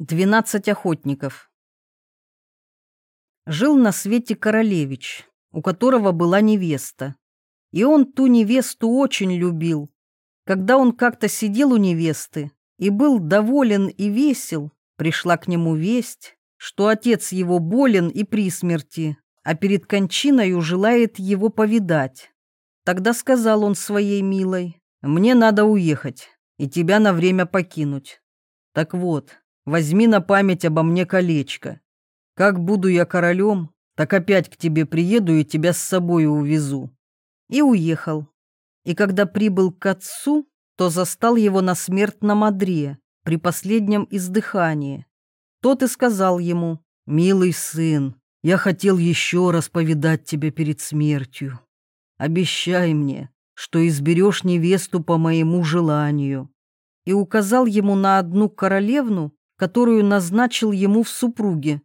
Двенадцать охотников. Жил на свете королевич, у которого была невеста. И он ту невесту очень любил. Когда он как-то сидел у невесты и был доволен и весел, пришла к нему весть, что отец его болен и при смерти, а перед кончиною желает его повидать. Тогда сказал он своей милой, «Мне надо уехать и тебя на время покинуть. Так вот, возьми на память обо мне колечко. Как буду я королем, так опять к тебе приеду и тебя с собой увезу». И уехал. И когда прибыл к отцу, то застал его на смертном одре, при последнем издыхании. Тот и сказал ему, «Милый сын, я хотел еще раз повидать тебя перед смертью. Обещай мне, что изберешь невесту по моему желанию». И указал ему на одну королевну, которую назначил ему в супруге.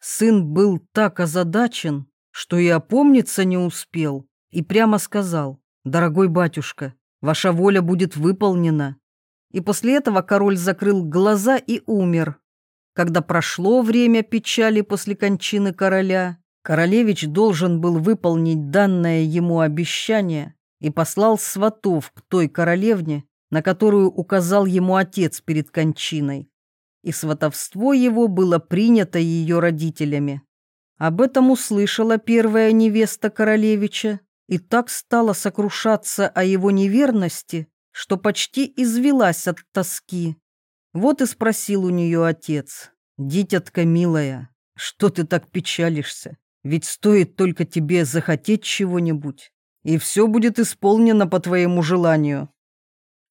Сын был так озадачен, что и опомниться не успел, и прямо сказал, «Дорогой батюшка, ваша воля будет выполнена». И после этого король закрыл глаза и умер. Когда прошло время печали после кончины короля, королевич должен был выполнить данное ему обещание и послал сватов к той королевне, на которую указал ему отец перед кончиной и сватовство его было принято ее родителями. Об этом услышала первая невеста королевича и так стала сокрушаться о его неверности, что почти извелась от тоски. Вот и спросил у нее отец, «Дитятка милая, что ты так печалишься? Ведь стоит только тебе захотеть чего-нибудь, и все будет исполнено по твоему желанию».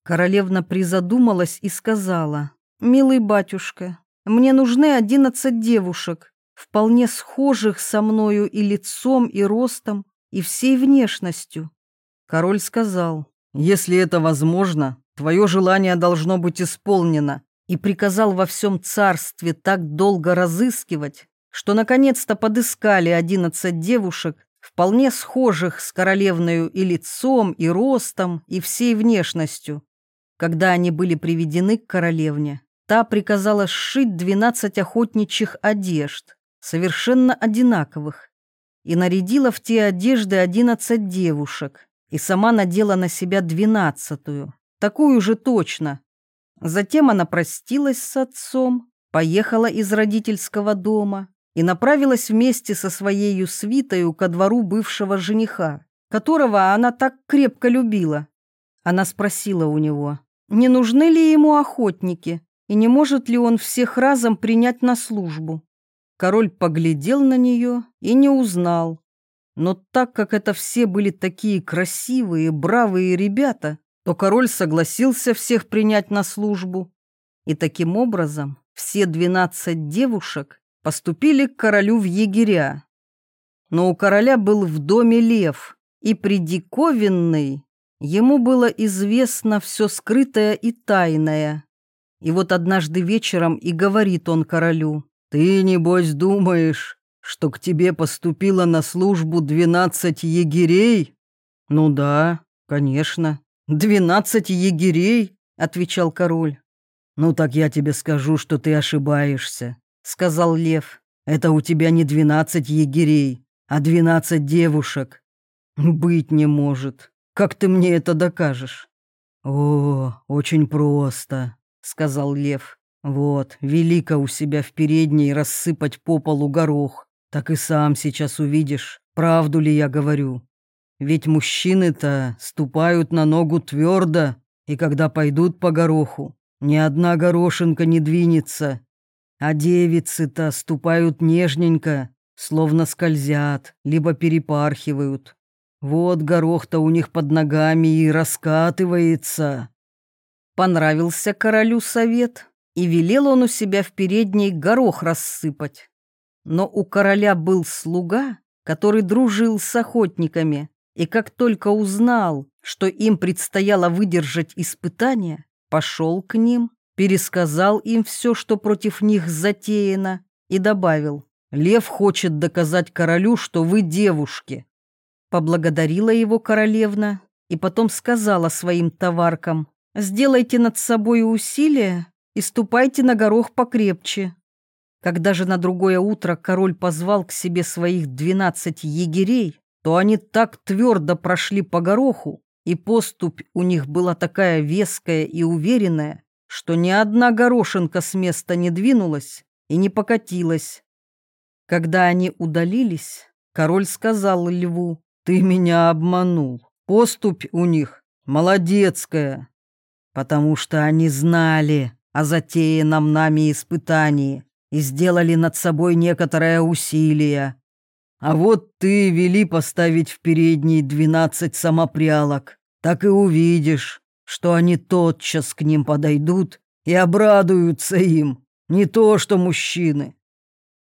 Королевна призадумалась и сказала, «Милый батюшка, мне нужны одиннадцать девушек, вполне схожих со мною и лицом, и ростом, и всей внешностью». Король сказал, «Если это возможно, твое желание должно быть исполнено», и приказал во всем царстве так долго разыскивать, что наконец-то подыскали одиннадцать девушек, вполне схожих с королевною и лицом, и ростом, и всей внешностью. Когда они были приведены к королевне, Та приказала сшить двенадцать охотничьих одежд, совершенно одинаковых, и нарядила в те одежды одиннадцать девушек, и сама надела на себя двенадцатую, такую же точно. Затем она простилась с отцом, поехала из родительского дома и направилась вместе со своей свитою ко двору бывшего жениха, которого она так крепко любила. Она спросила у него, не нужны ли ему охотники, и не может ли он всех разом принять на службу. Король поглядел на нее и не узнал. Но так как это все были такие красивые, бравые ребята, то король согласился всех принять на службу. И таким образом все двенадцать девушек поступили к королю в егеря. Но у короля был в доме лев, и предиковинный ему было известно все скрытое и тайное. И вот однажды вечером и говорит он королю, «Ты, небось, думаешь, что к тебе поступило на службу двенадцать егерей?» «Ну да, конечно, двенадцать егерей», — отвечал король. «Ну так я тебе скажу, что ты ошибаешься», — сказал лев. «Это у тебя не двенадцать егерей, а двенадцать девушек. Быть не может. Как ты мне это докажешь?» «О, очень просто. — сказал лев. «Вот, велика у себя в передней рассыпать по полу горох. Так и сам сейчас увидишь, правду ли я говорю. Ведь мужчины-то ступают на ногу твердо, и когда пойдут по гороху, ни одна горошинка не двинется. А девицы-то ступают нежненько, словно скользят, либо перепархивают. Вот горох-то у них под ногами и раскатывается. Понравился королю совет, и велел он у себя в передней горох рассыпать. Но у короля был слуга, который дружил с охотниками, и как только узнал, что им предстояло выдержать испытание, пошел к ним, пересказал им все, что против них затеяно, и добавил, «Лев хочет доказать королю, что вы девушки». Поблагодарила его королевна и потом сказала своим товаркам, Сделайте над собой усилие и ступайте на горох покрепче. Когда же на другое утро король позвал к себе своих двенадцать егерей, то они так твердо прошли по гороху, и поступь у них была такая веская и уверенная, что ни одна горошинка с места не двинулась и не покатилась. Когда они удалились, король сказал льву, «Ты меня обманул. Поступь у них молодецкая, потому что они знали о затеянном нами испытании и сделали над собой некоторое усилие. А вот ты вели поставить в передней двенадцать самопрялок, так и увидишь, что они тотчас к ним подойдут и обрадуются им, не то что мужчины.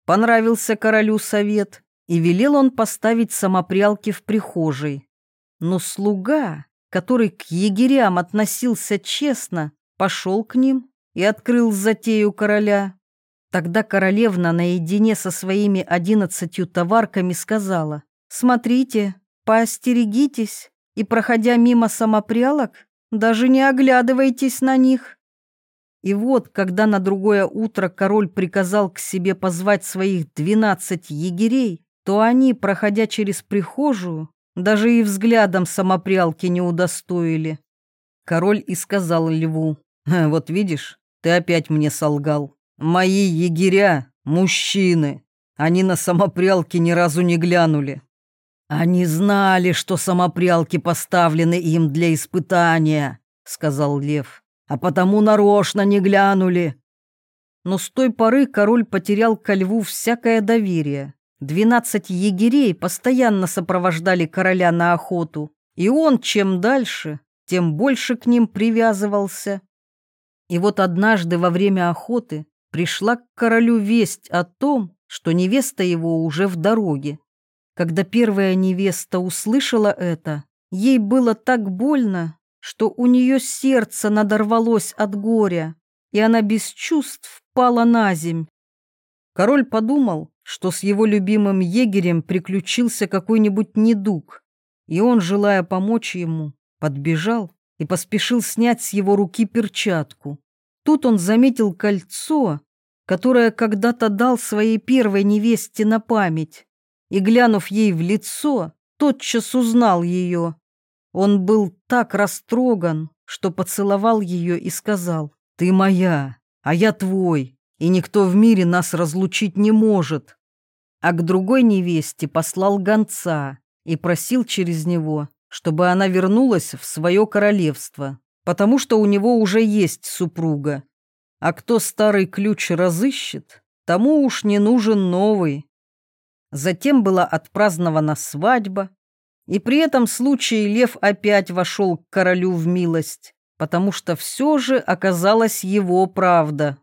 Понравился королю совет, и велел он поставить самопрялки в прихожей. Но слуга, который к егерям относился честно, пошел к ним и открыл затею короля. Тогда королевна наедине со своими одиннадцатью товарками сказала, «Смотрите, поостерегитесь, и, проходя мимо самопрялок, даже не оглядывайтесь на них». И вот, когда на другое утро король приказал к себе позвать своих двенадцать егерей, то они, проходя через прихожую, даже и взглядом самопрялки не удостоили. Король и сказал льву, «Вот видишь, ты опять мне солгал. Мои егеря — мужчины. Они на самопрялки ни разу не глянули. Они знали, что самопрялки поставлены им для испытания, сказал лев, а потому нарочно не глянули. Но с той поры король потерял ко льву всякое доверие. Двенадцать егерей постоянно сопровождали короля на охоту, и он чем дальше, тем больше к ним привязывался. И вот однажды во время охоты пришла к королю весть о том, что невеста его уже в дороге. Когда первая невеста услышала это, ей было так больно, что у нее сердце надорвалось от горя, и она без чувств пала на земь. Король подумал, что с его любимым егерем приключился какой-нибудь недуг, и он, желая помочь ему, подбежал и поспешил снять с его руки перчатку. Тут он заметил кольцо, которое когда-то дал своей первой невесте на память, и, глянув ей в лицо, тотчас узнал ее. Он был так растроган, что поцеловал ее и сказал, «Ты моя, а я твой, и никто в мире нас разлучить не может». А к другой невесте послал гонца и просил через него, чтобы она вернулась в свое королевство потому что у него уже есть супруга. А кто старый ключ разыщет, тому уж не нужен новый. Затем была отпразднована свадьба, и при этом случае лев опять вошел к королю в милость, потому что все же оказалась его правда.